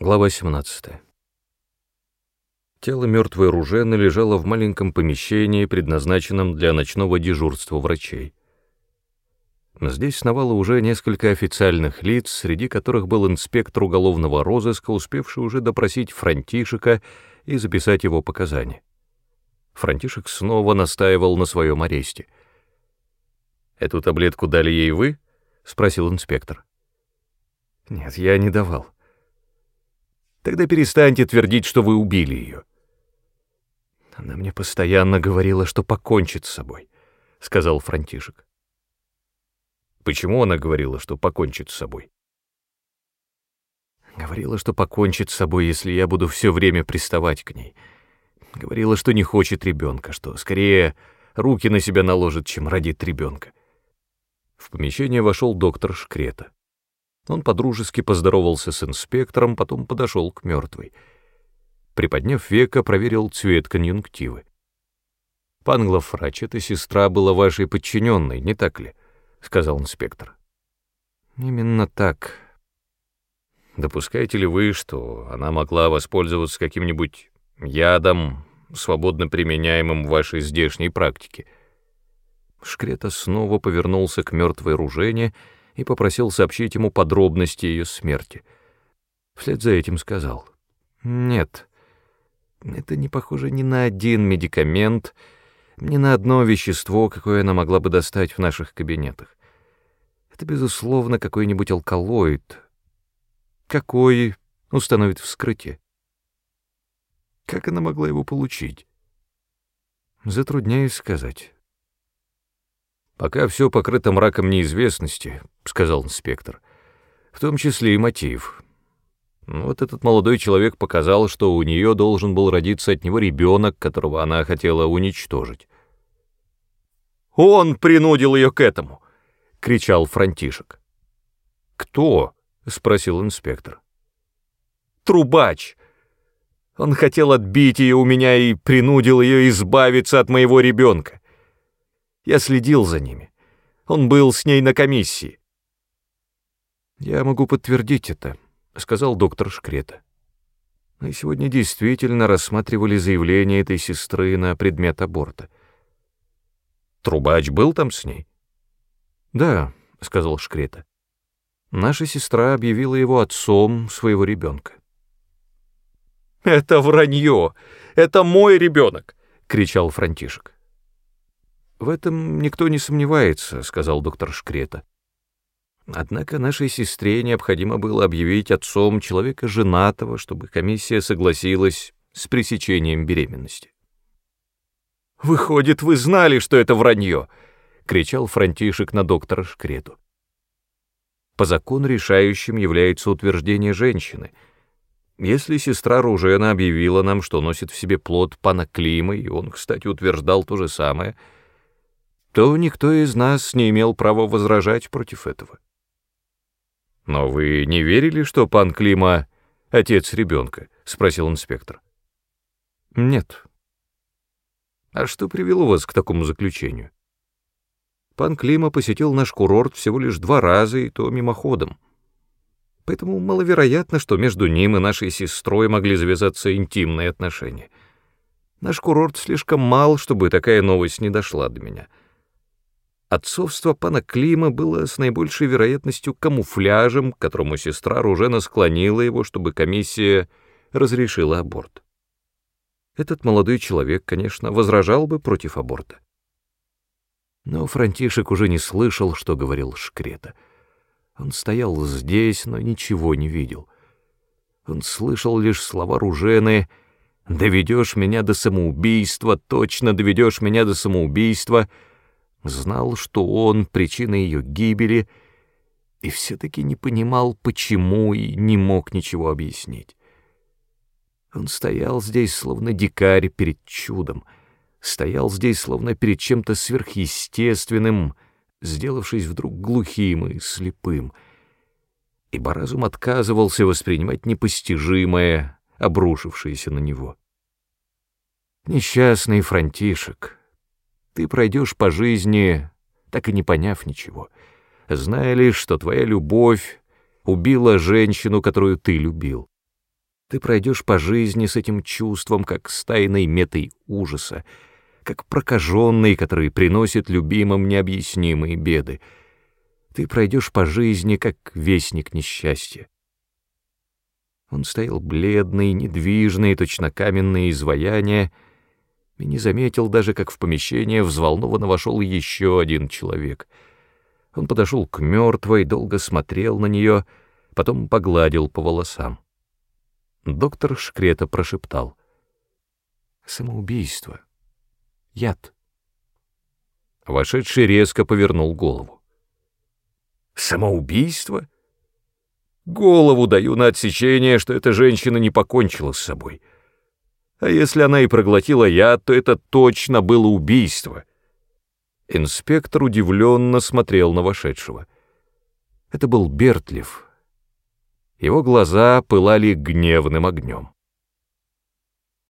Глава 17. Тело мертвой Ружены лежало в маленьком помещении, предназначенном для ночного дежурства врачей. Здесь сновало уже несколько официальных лиц, среди которых был инспектор уголовного розыска, успевший уже допросить Франтишека и записать его показания. Франтишек снова настаивал на своем аресте. «Эту таблетку дали ей вы?» — спросил инспектор. «Нет, я не давал». Тогда перестаньте твердить, что вы убили ее. Она мне постоянно говорила, что покончит с собой, — сказал Франтишек. Почему она говорила, что покончит с собой? Говорила, что покончит с собой, если я буду все время приставать к ней. Говорила, что не хочет ребенка, что скорее руки на себя наложит, чем родит ребенка. В помещение вошел доктор Шкрета. Он подружески поздоровался с инспектором, потом подошел к мертвой. Приподняв века, проверил цвет конъюнктивы. «Пан главврач, эта сестра была вашей подчиненной, не так ли?» — сказал инспектор. «Именно так. Допускаете ли вы, что она могла воспользоваться каким-нибудь ядом, свободно применяемым в вашей здешней практике?» Шкрета снова повернулся к мертвой Ружене и попросил сообщить ему подробности ее смерти. Вслед за этим сказал, «Нет, это не похоже ни на один медикамент, ни на одно вещество, какое она могла бы достать в наших кабинетах. Это, безусловно, какой-нибудь алкалоид. Какой установит вскрытие. Как она могла его получить? Затрудняюсь сказать. «Пока все покрыто мраком неизвестности», — сказал инспектор, — «в том числе и мотив. Вот этот молодой человек показал, что у нее должен был родиться от него ребенок, которого она хотела уничтожить». «Он принудил ее к этому!» — кричал Франтишек. «Кто?» — спросил инспектор. «Трубач! Он хотел отбить ее у меня и принудил ее избавиться от моего ребенка. Я следил за ними. Он был с ней на комиссии. «Я могу подтвердить это», — сказал доктор Шкрета. Мы сегодня действительно рассматривали заявление этой сестры на предмет аборта. Трубач был там с ней? Да, сказал Шкрета. Наша сестра объявила его отцом своего ребенка. Это вранье! Это мой ребенок! кричал Франтишек. «В этом никто не сомневается», — сказал доктор Шкрета. Однако нашей сестре необходимо было объявить отцом человека женатого, чтобы комиссия согласилась с пресечением беременности. «Выходит, вы знали, что это вранье!» — кричал Франтишек на доктора Шкрету. По закону решающим является утверждение женщины. Если сестра Ружена объявила нам, что носит в себе плод пана Клима, и он, кстати, утверждал то же самое — то никто из нас не имел права возражать против этого. «Но вы не верили, что пан Клима — отец ребенка?» — спросил инспектор. «Нет». «А что привело вас к такому заключению?» Пан Клима посетил наш курорт всего лишь два раза, и то мимоходом. Поэтому маловероятно, что между ним и нашей сестрой могли завязаться интимные отношения. Наш курорт слишком мал, чтобы такая новость не дошла до меня. Отцовство пана Клима было с наибольшей вероятностью камуфляжем, к которому сестра Ружена склонила его, чтобы комиссия разрешила аборт. Этот молодой человек, конечно, возражал бы против аборта. Но Франтишек уже не слышал, что говорил Шкрета. Он стоял здесь, но ничего не видел. Он слышал лишь слова Ружены «Доведешь меня до самоубийства, точно доведешь меня до самоубийства», знал, что он причина ее гибели, и все-таки не понимал, почему, и не мог ничего объяснить. Он стоял здесь, словно дикарь перед чудом, стоял здесь, словно перед чем-то сверхъестественным, сделавшись вдруг глухим и слепым, ибо разум отказывался воспринимать непостижимое, обрушившееся на него. Несчастный Франтишек — ты пройдешь по жизни, так и не поняв ничего, зная лишь, что твоя любовь убила женщину, которую ты любил. Ты пройдешь по жизни с этим чувством, как с тайной метой ужаса, как прокаженный, который приносит любимым необъяснимые беды. Ты пройдешь по жизни, как вестник несчастья. Он стоял бледный, недвижный, точно каменное изваяние, и не заметил даже, как в помещение взволнованно вошел еще один человек. Он подошел к мертвой, долго смотрел на нее, потом погладил по волосам. Доктор Шкрета прошептал. «Самоубийство. Яд». Вошедший резко повернул голову. «Самоубийство? Голову даю на отсечение, что эта женщина не покончила с собой. А если она и проглотила яд, то это точно было убийство». Инспектор удивленно смотрел на вошедшего. Это был Бертлев, его глаза пылали гневным огнем.